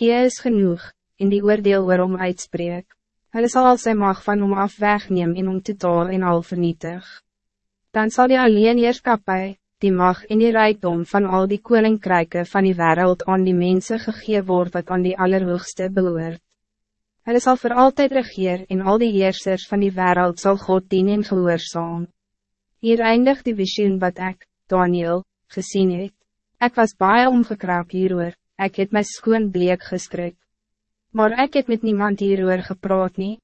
Kie is genoeg, in die oordeel oor hom uitspreek. Hulle sal al sy mag van hom af wegneem en hom totaal en al vernietig. Dan zal die alleen heerskapie, die mag en die rijkdom van al die koninkryke van die wereld aan die mensen gegee word wat aan die allerhoogste behoort. Hulle sal voor altijd regeer en al die heersers van die wereld zal God dien en gehoorzaam. Hier eindigt die visioen wat ik, Daniel, gezien het. Ik was baie omgekraap hieroor, ik het my skoon bleek gestrik. Maar ik het met niemand hieroor gepraat nie.